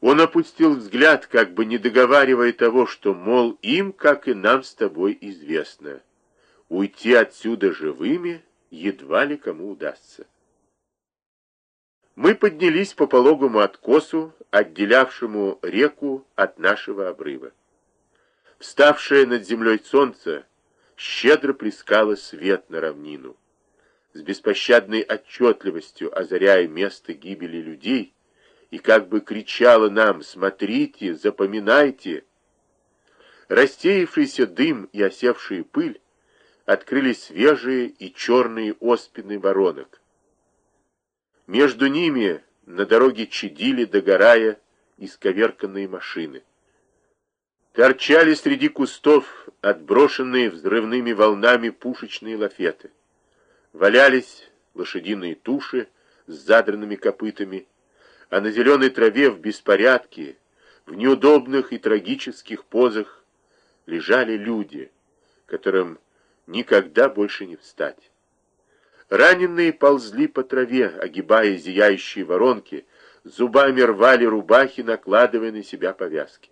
Он опустил взгляд, как бы не договаривая того, что, мол, им, как и нам с тобой, известно. Уйти отсюда живыми едва ли кому удастся. Мы поднялись по пологому откосу, отделявшему реку от нашего обрыва. Вставшее над землей солнце щедро плескало свет на равнину. С беспощадной отчетливостью озаряя место гибели людей, и как бы кричало нам «Смотрите, запоминайте!» Рассеявшийся дым и осевшая пыль открыли свежие и черные оспины воронок. Между ними на дороге чадили, догорая, исковерканные машины. Торчали среди кустов отброшенные взрывными волнами пушечные лафеты. Валялись лошадиные туши с задранными копытами, а на зеленой траве в беспорядке, в неудобных и трагических позах лежали люди, которым никогда больше не встать. Раненые ползли по траве, огибая зияющие воронки, зубами рвали рубахи, накладывая на себя повязки.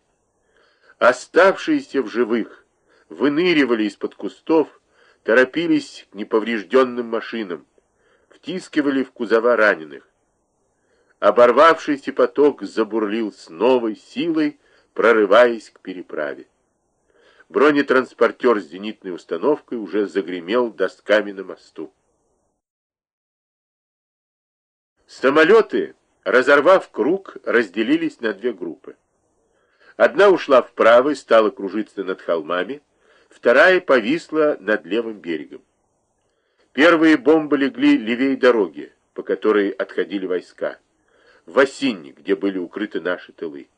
Оставшиеся в живых выныривали из-под кустов, торопились к неповрежденным машинам, втискивали в кузова раненых. Оборвавшийся поток забурлил с новой силой, прорываясь к переправе. Бронетранспортер с зенитной установкой уже загремел досками на мосту. Самолеты, разорвав круг, разделились на две группы. Одна ушла вправо и стала кружиться над холмами, вторая повисла над левым берегом. Первые бомбы легли левее дороги, по которой отходили войска, в осинник, где были укрыты наши тылы.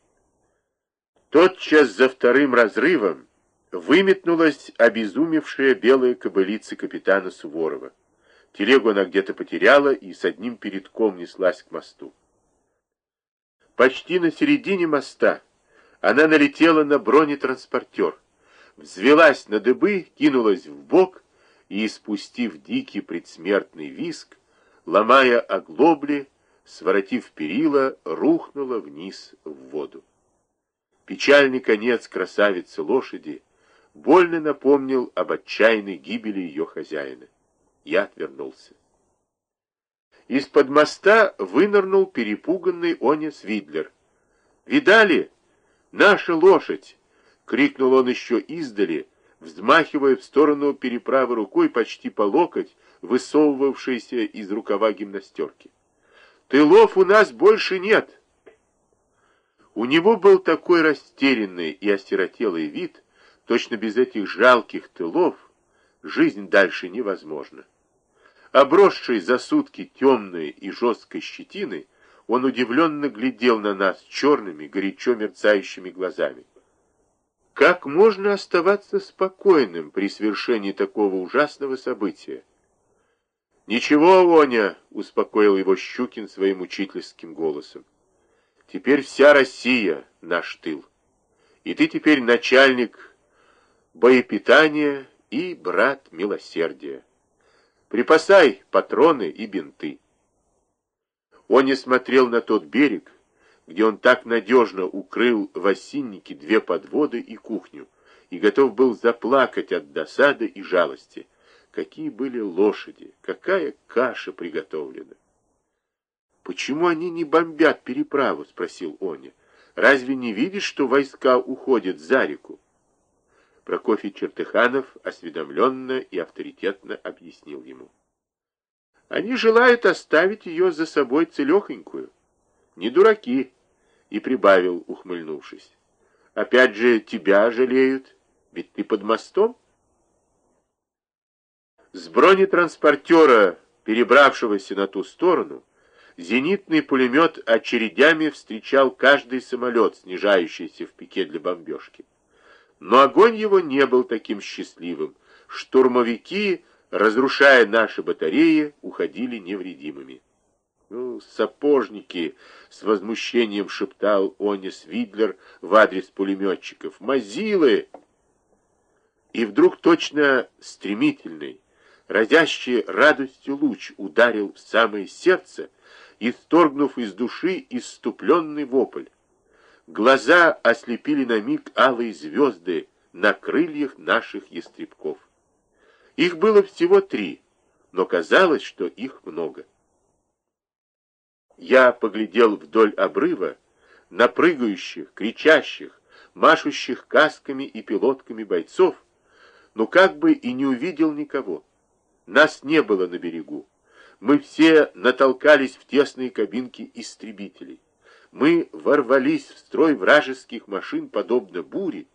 Тотчас за вторым разрывом выметнулась обезумевшая белая кобылица капитана Суворова. Телегу она где-то потеряла и с одним передком неслась к мосту. Почти на середине моста она налетела на бронетранспортер, взвелась на дыбы, кинулась в бок и, испустив дикий предсмертный виск, ломая оглобли, своротив перила, рухнула вниз в воду. Печальный конец красавицы лошади больно напомнил об отчаянной гибели ее хозяина. Я отвернулся. Из-под моста вынырнул перепуганный Онис Видлер. «Видали? Наша лошадь!» — крикнул он еще издали, взмахивая в сторону переправы рукой почти по локоть, высовывавшейся из рукава гимнастерки. «Тылов у нас больше нет!» У него был такой растерянный и осиротелый вид, точно без этих жалких тылов жизнь дальше невозможна. Обросший за сутки темной и жесткой щетиной, он удивленно глядел на нас черными, горячо мерцающими глазами. Как можно оставаться спокойным при свершении такого ужасного события? «Ничего, Оня», — успокоил его Щукин своим учительским голосом. «Теперь вся Россия — наш тыл. И ты теперь начальник боепитания и брат милосердия. Припасай патроны и бинты. Он смотрел на тот берег, где он так надежно укрыл в осиннике две подводы и кухню, и готов был заплакать от досады и жалости. Какие были лошади, какая каша приготовлена. «Почему они не бомбят переправу?» — спросил Оня. «Разве не видишь, что войска уходят за реку?» Прокофий Чертыханов осведомленно и авторитетно объяснил ему. Они желают оставить ее за собой целехонькую. Не дураки, и прибавил, ухмыльнувшись. Опять же, тебя жалеют, ведь ты под мостом. С бронетранспортера, перебравшегося на ту сторону, зенитный пулемет очередями встречал каждый самолет, снижающийся в пике для бомбежки. Но огонь его не был таким счастливым. Штурмовики, разрушая наши батареи, уходили невредимыми. «Ну, сапожники!» — с возмущением шептал Онис Видлер в адрес пулеметчиков. «Мазилы!» И вдруг точно стремительный, разящий радостью луч ударил в самое сердце, исторгнув из души иступленный вопль. Глаза ослепили на миг алые звезды на крыльях наших ястребков. Их было всего три, но казалось, что их много. Я поглядел вдоль обрыва на прыгающих, кричащих, машущих касками и пилотками бойцов, но как бы и не увидел никого. Нас не было на берегу. Мы все натолкались в тесные кабинки истребителей. Мы ворвались в строй вражеских машин, подобно буре,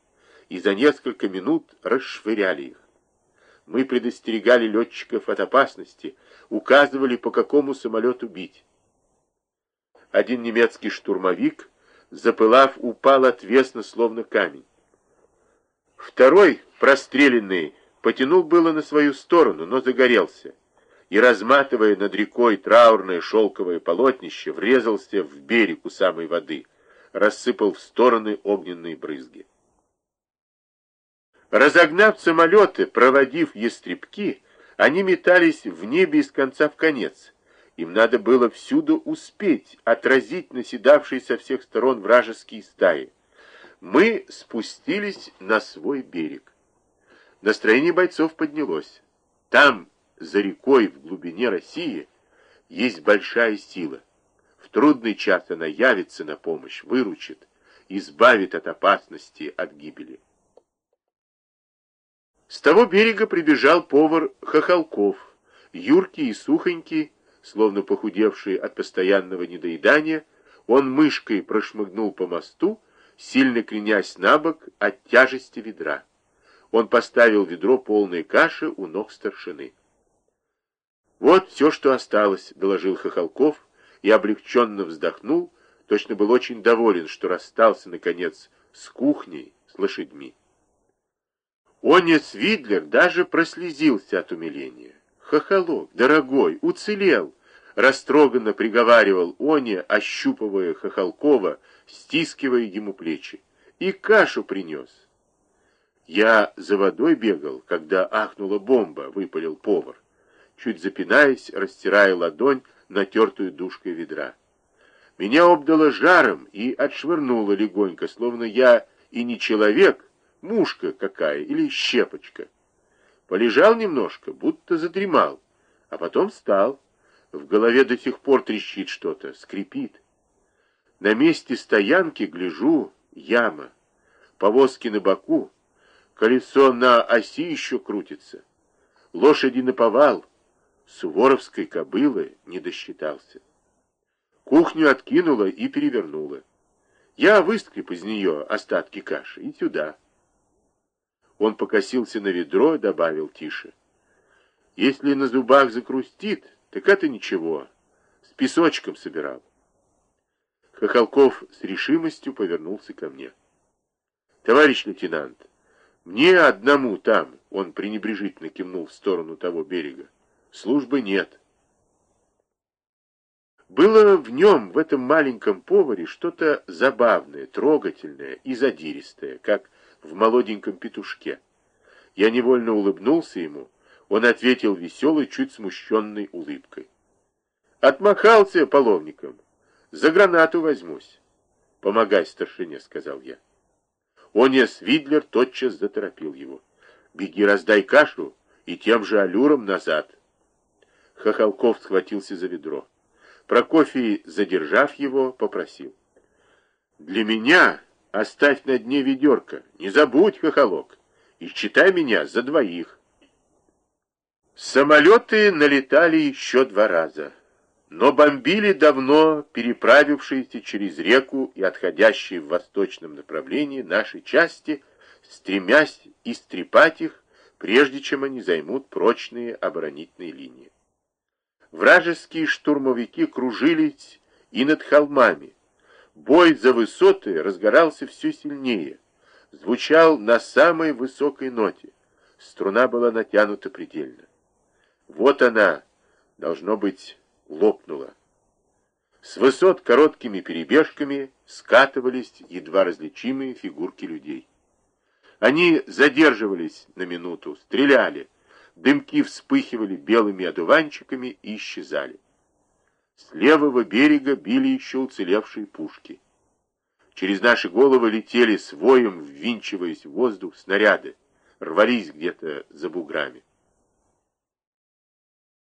и за несколько минут расшвыряли их. Мы предостерегали летчиков от опасности, указывали, по какому самолету бить. Один немецкий штурмовик, запылав, упал отвесно, словно камень. Второй, простреленный, потянул было на свою сторону, но загорелся и, разматывая над рекой траурное шелковое полотнище, врезался в берег у самой воды, рассыпал в стороны огненные брызги. Разогнав самолеты, проводив ястребки, они метались в небе из конца в конец. Им надо было всюду успеть отразить наседавшие со всех сторон вражеские стаи. Мы спустились на свой берег. Настроение бойцов поднялось. Там, за рекой в глубине России, есть большая сила. В трудный час она явится на помощь, выручит, избавит от опасности, от гибели. С того берега прибежал повар Хохолков, юркий и сухонький, словно похудевший от постоянного недоедания, он мышкой прошмыгнул по мосту, сильно кренясь на бок от тяжести ведра. Он поставил ведро полной каши у ног старшины. «Вот все, что осталось», — доложил Хохолков и облегченно вздохнул, точно был очень доволен, что расстался, наконец, с кухней, с лошадьми. Онес Видлер даже прослезился от умиления. «Хохолок, дорогой, уцелел!» Растроганно приговаривал Оне, ощупывая Хохолкова, стискивая ему плечи. «И кашу принес!» «Я за водой бегал, когда ахнула бомба», — выпалил повар, чуть запинаясь, растирая ладонь, натертую душкой ведра. Меня обдало жаром и отшвырнуло легонько, словно я и не человек, мушка какая или щепочка. Полежал немножко, будто задремал, а потом встал. В голове до сих пор трещит что-то, скрипит. На месте стоянки, гляжу, яма. Повозки на боку, колесо на оси еще крутится. Лошади наповал, суворовской кобылы не досчитался. Кухню откинула и перевернула. Я выскреб из нее остатки каши и сюда. Он покосился на ведро и добавил тише. Если на зубах закрустит, так это ничего. С песочком собирал. Хохолков с решимостью повернулся ко мне. Товарищ лейтенант, мне одному там, он пренебрежительно кивнул в сторону того берега, службы нет. Было в нем, в этом маленьком поваре, что-то забавное, трогательное и задиристое, как в молоденьком петушке. Я невольно улыбнулся ему. Он ответил веселой, чуть смущенной улыбкой. Отмахался половником. За гранату возьмусь. Помогай старшине, сказал я. Онес Видлер тотчас заторопил его. Беги, раздай кашу и тем же аллюром назад. Хохолков схватился за ведро. Прокофий, задержав его, попросил. Для меня Оставь на дне ведерко. Не забудь, хохолок. И считай меня за двоих. Самолеты налетали еще два раза. Но бомбили давно переправившиеся через реку и отходящие в восточном направлении наши части, стремясь истрепать их, прежде чем они займут прочные оборонительные линии. Вражеские штурмовики кружились и над холмами, Бой за высоты разгорался все сильнее, звучал на самой высокой ноте. Струна была натянута предельно. Вот она, должно быть, лопнула. С высот короткими перебежками скатывались едва различимые фигурки людей. Они задерживались на минуту, стреляли, дымки вспыхивали белыми одуванчиками и исчезали. С левого берега били еще уцелевшие пушки. Через наши головы летели с воем, ввинчиваясь в воздух, снаряды, рвались где-то за буграми.